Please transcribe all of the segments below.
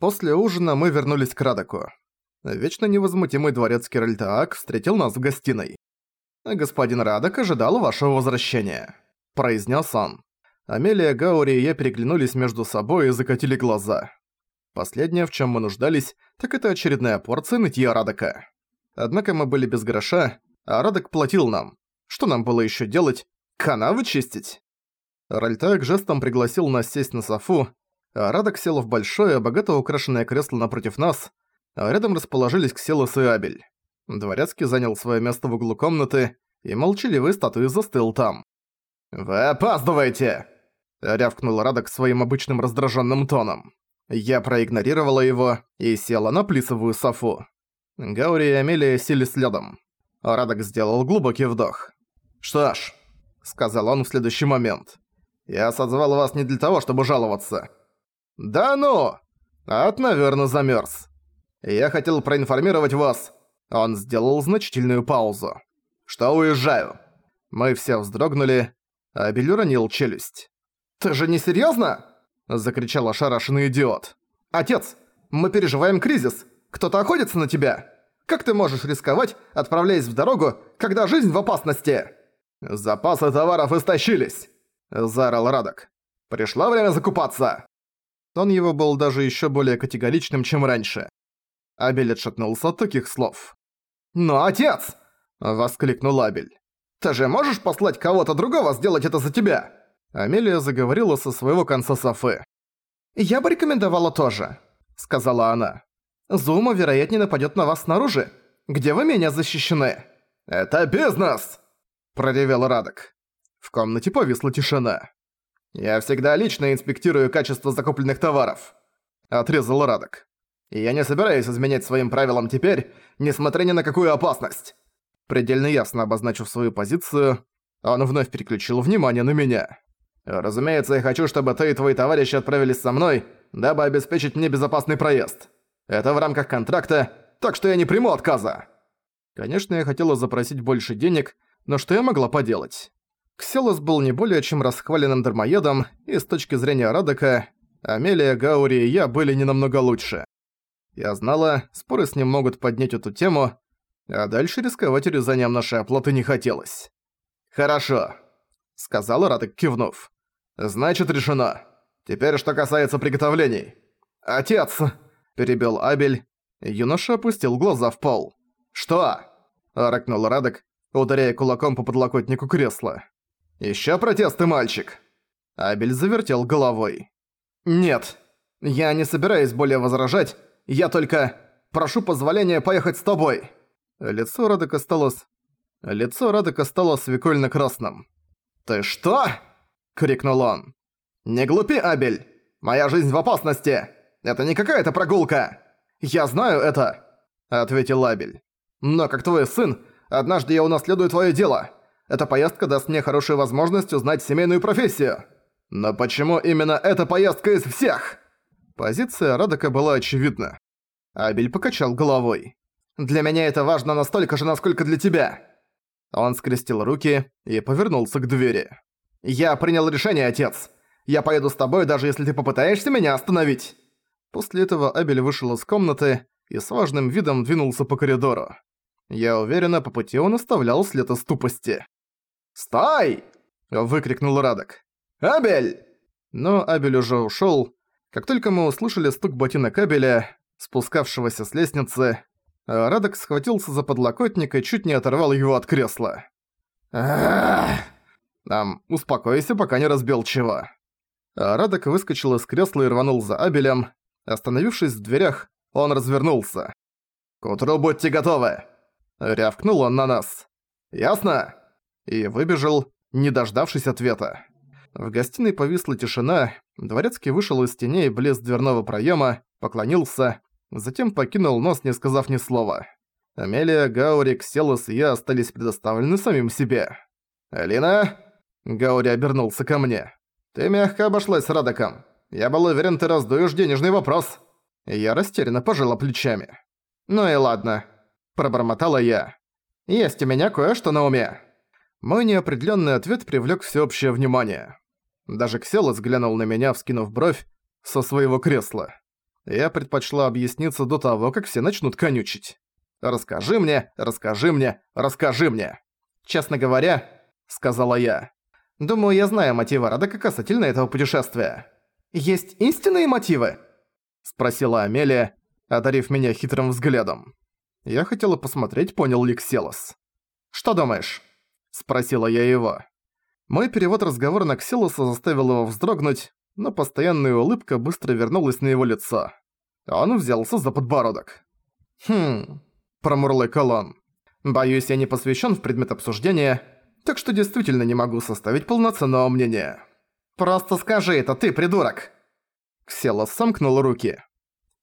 После ужина мы вернулись к Радоку. Вечно невозмутимый дворецкий Ральтаак встретил нас в гостиной. «Господин Радок ожидал вашего возвращения», – произнес он. Амелия, Гаури и я переглянулись между собой и закатили глаза. Последнее, в чем мы нуждались, так это очередная порция нытья Радока. Однако мы были без гроша, а Радок платил нам. Что нам было еще делать? Канавы чистить? Ральтак жестом пригласил нас сесть на софу, Радок сел в большое, богато украшенное кресло напротив нас, а рядом расположились Кселос и Абель. Дворецкий занял свое место в углу комнаты, и молчаливый статуи застыл там. «Вы опаздываете!» — рявкнул Радок своим обычным раздраженным тоном. Я проигнорировала его и села на плисовую софу. Гаури и Амелия сели следом. Радок сделал глубокий вдох. «Что ж», — сказал он в следующий момент, — «я созвал вас не для того, чтобы жаловаться». «Да ну!» «Ад, наверное, замерз. Я хотел проинформировать вас». Он сделал значительную паузу. «Что уезжаю?» Мы все вздрогнули, а Билл уронил челюсть. «Ты же не серьёзно?» – закричал ошарашенный идиот. «Отец, мы переживаем кризис. Кто-то охотится на тебя. Как ты можешь рисковать, отправляясь в дорогу, когда жизнь в опасности?» «Запасы товаров истощились!» – заорал Радок. «Пришло время закупаться!» Тон его был даже ещё более категоричным, чем раньше. Абель отшатнулся от таких слов. «Но отец!» – воскликнул Абель. «Ты же можешь послать кого-то другого сделать это за тебя?» Амелия заговорила со своего конца Софы. «Я бы рекомендовала тоже», – сказала она. «Зума, вероятнее, нападёт на вас снаружи. Где вы меня защищены?» «Это бизнес!» – проревел Радок. В комнате повисла тишина. «Я всегда лично инспектирую качество закупленных товаров», – отрезал Радок. «И я не собираюсь изменять своим правилам теперь, несмотря ни на какую опасность». Предельно ясно обозначив свою позицию, он вновь переключил внимание на меня. «Разумеется, я хочу, чтобы ты и твои товарищи отправились со мной, дабы обеспечить мне безопасный проезд. Это в рамках контракта, так что я не приму отказа». Конечно, я хотела запросить больше денег, но что я могла поделать? Кселос был не более чем расхваленным дармоедом, и с точки зрения Радока, Амелия, Гаури и я были не намного лучше. Я знала, споры с ним могут поднять эту тему, а дальше рисковать урезанием нашей оплаты не хотелось. «Хорошо», — сказал Радок, кивнув. «Значит, решено. Теперь что касается приготовлений». «Отец!» — перебил Абель. Юноша опустил глаза в пол. «Что?» — ракнул Радок, ударяя кулаком по подлокотнику кресла. «Ещё протесты, мальчик?» Абель завертел головой. «Нет, я не собираюсь более возражать, я только прошу позволения поехать с тобой». Лицо Радока стало... Лицо Радока стало свекольно-красным. «Ты что?» — крикнул он. «Не глупи, Абель! Моя жизнь в опасности! Это не какая-то прогулка! Я знаю это!» — ответил Абель. «Но как твой сын, однажды я унаследую твое дело. Эта поездка даст мне хорошую возможность узнать семейную профессию. Но почему именно эта поездка из всех?» Позиция Радока была очевидна. Абель покачал головой. Для меня это важно настолько же, насколько для тебя». Он скрестил руки и повернулся к двери. «Я принял решение, отец. Я поеду с тобой, даже если ты попытаешься меня остановить». После этого Абель вышел из комнаты и с важным видом двинулся по коридору. Я уверена, по пути он оставлял след из тупости. «Стой!» – выкрикнул Радок. «Абель!» Но Абель уже ушёл. Как только мы услышали стук ботинок Абеля, спускавшегося с лестницы, Радок схватился за подлокотник и чуть не оторвал его от кресла. Нам, успокойся, пока не разбил чего. Радок выскочил из кресла и рванул за Абелем. Остановившись в дверях, он развернулся. «К утру будьте готовы!» Рявкнул он на нас. «Ясно?» И выбежал, не дождавшись ответа. В гостиной повисла тишина, дворецкий вышел из теней близ дверного проема, поклонился, затем покинул нос, не сказав ни слова. Амелия, Гаурик, Селос и я остались предоставлены самим себе. «Алина?» Гаури обернулся ко мне. «Ты мягко обошлась с Радоком. Я был уверен, ты раздуешь денежный вопрос». Я растерянно пожала плечами. «Ну и ладно», – пробормотала я. «Есть у меня кое-что на уме». Мой неопределённый ответ привлёк всеобщее внимание. Даже Кселос глянул на меня, вскинув бровь, со своего кресла. Я предпочла объясниться до того, как все начнут конючить. «Расскажи мне, расскажи мне, расскажи мне!» «Честно говоря», — сказала я, — «думаю, я знаю мотивы Радека касательно этого путешествия». «Есть истинные мотивы?» — спросила Амелия, одарив меня хитрым взглядом. Я хотела посмотреть, понял ли Кселос. «Что думаешь?» — спросила я его. Мой перевод разговора на Ксилоса заставил его вздрогнуть, но постоянная улыбка быстро вернулась на его лицо. Он взялся за подбородок. «Хм...» – промурлыкал он. «Боюсь, я не посвящен в предмет обсуждения, так что действительно не могу составить полноценного мнения». «Просто скажи это, ты придурок!» Ксилос сомкнул руки.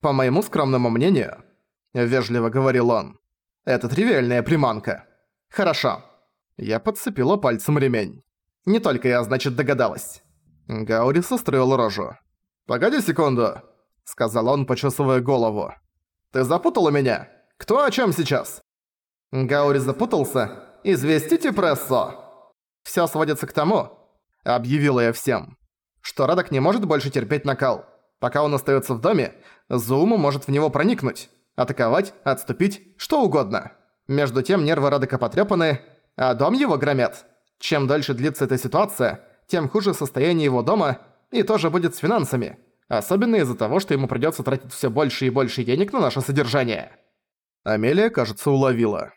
«По моему скромному мнению», – вежливо говорил он, – «это тривиальная приманка». «Хорошо». Я подцепила пальцем ремень. Не только я, значит, догадалась. Гаури состроил рожу. «Погоди секунду», — сказал он, почесывая голову. «Ты запутала меня? Кто о чем сейчас?» Гаури запутался. «Известите прессо!» «Всё сводится к тому», — объявила я всем, «что Радок не может больше терпеть накал. Пока он остается в доме, Зууму может в него проникнуть, атаковать, отступить, что угодно. Между тем нервы Радока потрепаны, а дом его громят. Чем дольше длится эта ситуация, тем хуже состояние его дома, и тоже будет с финансами. Особенно из-за того, что ему придётся тратить всё больше и больше денег на наше содержание. Амелия, кажется, уловила.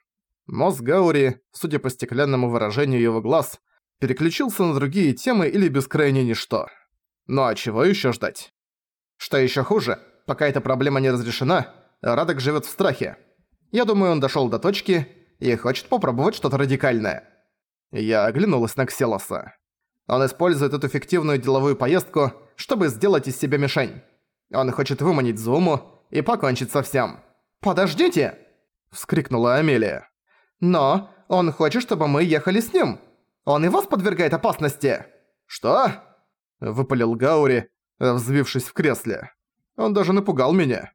Мозг Гаури, судя по стеклянному выражению его глаз, переключился на другие темы или бескрайне ничто. Ну а чего ещё ждать? Что ещё хуже, пока эта проблема не разрешена, Радок живёт в страхе. Я думаю, он дошёл до точки и хочет попробовать что-то радикальное. Я оглянулась на Кселоса. Он использует эту фиктивную деловую поездку, чтобы сделать из себя мишень. Он хочет выманить Зуму и покончить со всем. «Подождите!» – вскрикнула Амелия. «Но он хочет, чтобы мы ехали с ним. Он и вас подвергает опасности!» «Что?» – выпалил Гаури, взвившись в кресле. Он даже напугал меня.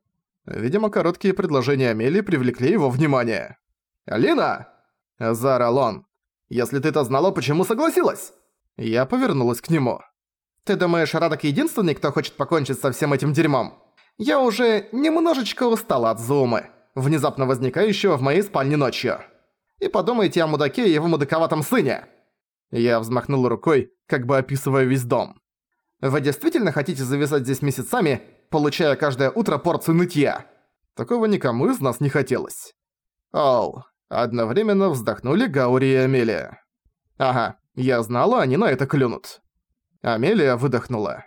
Видимо, короткие предложения Амелии привлекли его внимание. «Алина!» – заорал он. Если ты это знала, почему согласилась?» Я повернулась к нему. «Ты думаешь, Радок единственный, кто хочет покончить со всем этим дерьмом? Я уже немножечко устала от зумы, внезапно возникающего в моей спальне ночью. И подумайте о мудаке и его мудаковатом сыне!» Я взмахнул рукой, как бы описывая весь дом. «Вы действительно хотите зависать здесь месяцами, получая каждое утро порцию нытья?» Такого никому из нас не хотелось. Оу, Одновременно вздохнули Гаури и Амелия. «Ага, я знала, они на это клюнут». Амелия выдохнула.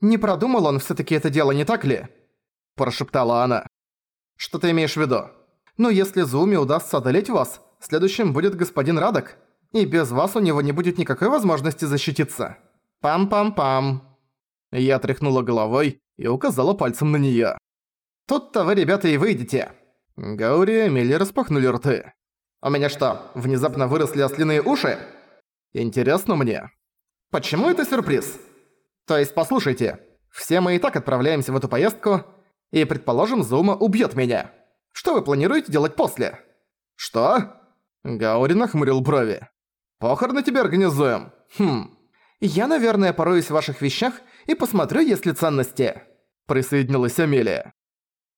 «Не продумал он всё-таки это дело, не так ли?» Прошептала она. «Что ты имеешь в виду? Ну, если Зуми удастся одолеть вас, следующим будет господин Радок, и без вас у него не будет никакой возможности защититься. Пам-пам-пам». Я тряхнула головой и указала пальцем на неё. «Тут-то вы, ребята, и выйдете. Гаури и Эмили распахнули рты. «У меня что, внезапно выросли ослиные уши?» «Интересно мне». «Почему это сюрприз?» «То есть, послушайте, все мы и так отправляемся в эту поездку, и, предположим, Зума убьёт меня. Что вы планируете делать после?» «Что?» Гаури нахмурил брови. «Похороны тебе организуем? Хм. Я, наверное, пороюсь в ваших вещах и посмотрю, есть ли ценности». Присоединилась Амелия.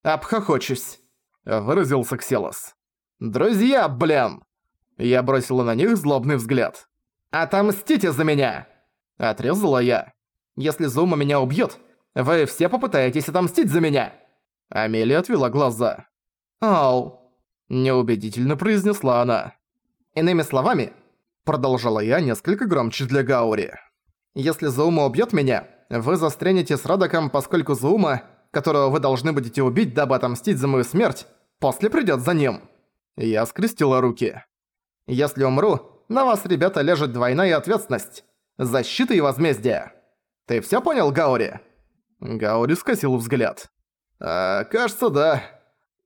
«Обхохочусь» выразился Кселос. «Друзья, блин!» Я бросила на них злобный взгляд. «Отомстите за меня!» Отрезала я. «Если Зума меня убьёт, вы все попытаетесь отомстить за меня!» Амелия отвела глаза. «Ау!» Неубедительно произнесла она. «Иными словами», продолжала я несколько громче для Гаури. «Если Зума убьёт меня, вы застрянете с Радоком, поскольку Зума которого вы должны будете убить, дабы отомстить за мою смерть, после придёт за ним». Я скрестила руки. «Если умру, на вас, ребята, лежит двойная ответственность. Защита и возмездие. Ты всё понял, Гаури?» Гаури скосил взгляд. «А, кажется, да».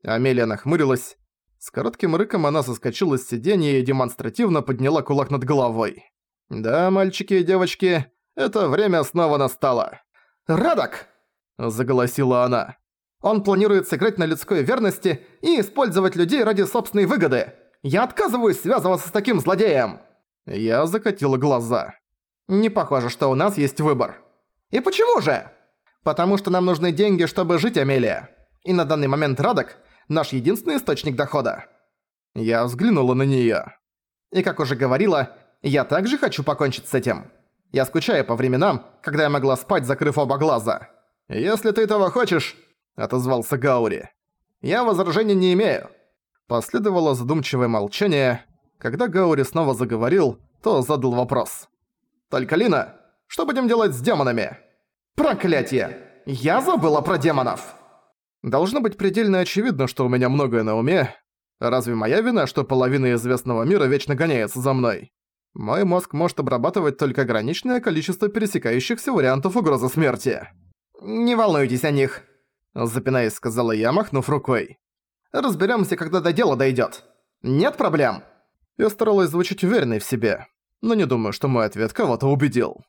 Амелия нахмурилась. С коротким рыком она соскочила с сиденья и демонстративно подняла кулак над головой. «Да, мальчики и девочки, это время снова настало». «Радок!» – заголосила она. «Он планирует сыграть на людской верности и использовать людей ради собственной выгоды. Я отказываюсь связываться с таким злодеем!» Я закатила глаза. «Не похоже, что у нас есть выбор». «И почему же?» «Потому что нам нужны деньги, чтобы жить, Амелия. И на данный момент Радок – наш единственный источник дохода». Я взглянула на неё. И как уже говорила, я также хочу покончить с этим. Я скучаю по временам, когда я могла спать, закрыв оба глаза. «Если ты этого хочешь», — отозвался Гаури, — «я возражений не имею». Последовало задумчивое молчание. Когда Гаури снова заговорил, то задал вопрос. «Только, Лина, что будем делать с демонами?» «Проклятие! Я забыла про демонов!» Должно быть предельно очевидно, что у меня многое на уме. Разве моя вина, что половина известного мира вечно гоняется за мной? Мой мозг может обрабатывать только ограниченное количество пересекающихся вариантов угрозы смерти. «Не волнуйтесь о них», – запинаясь, сказала я, махнув рукой. «Разберёмся, когда до дела дойдёт. Нет проблем». Я старалась звучать уверенной в себе, но не думаю, что мой ответ кого-то убедил.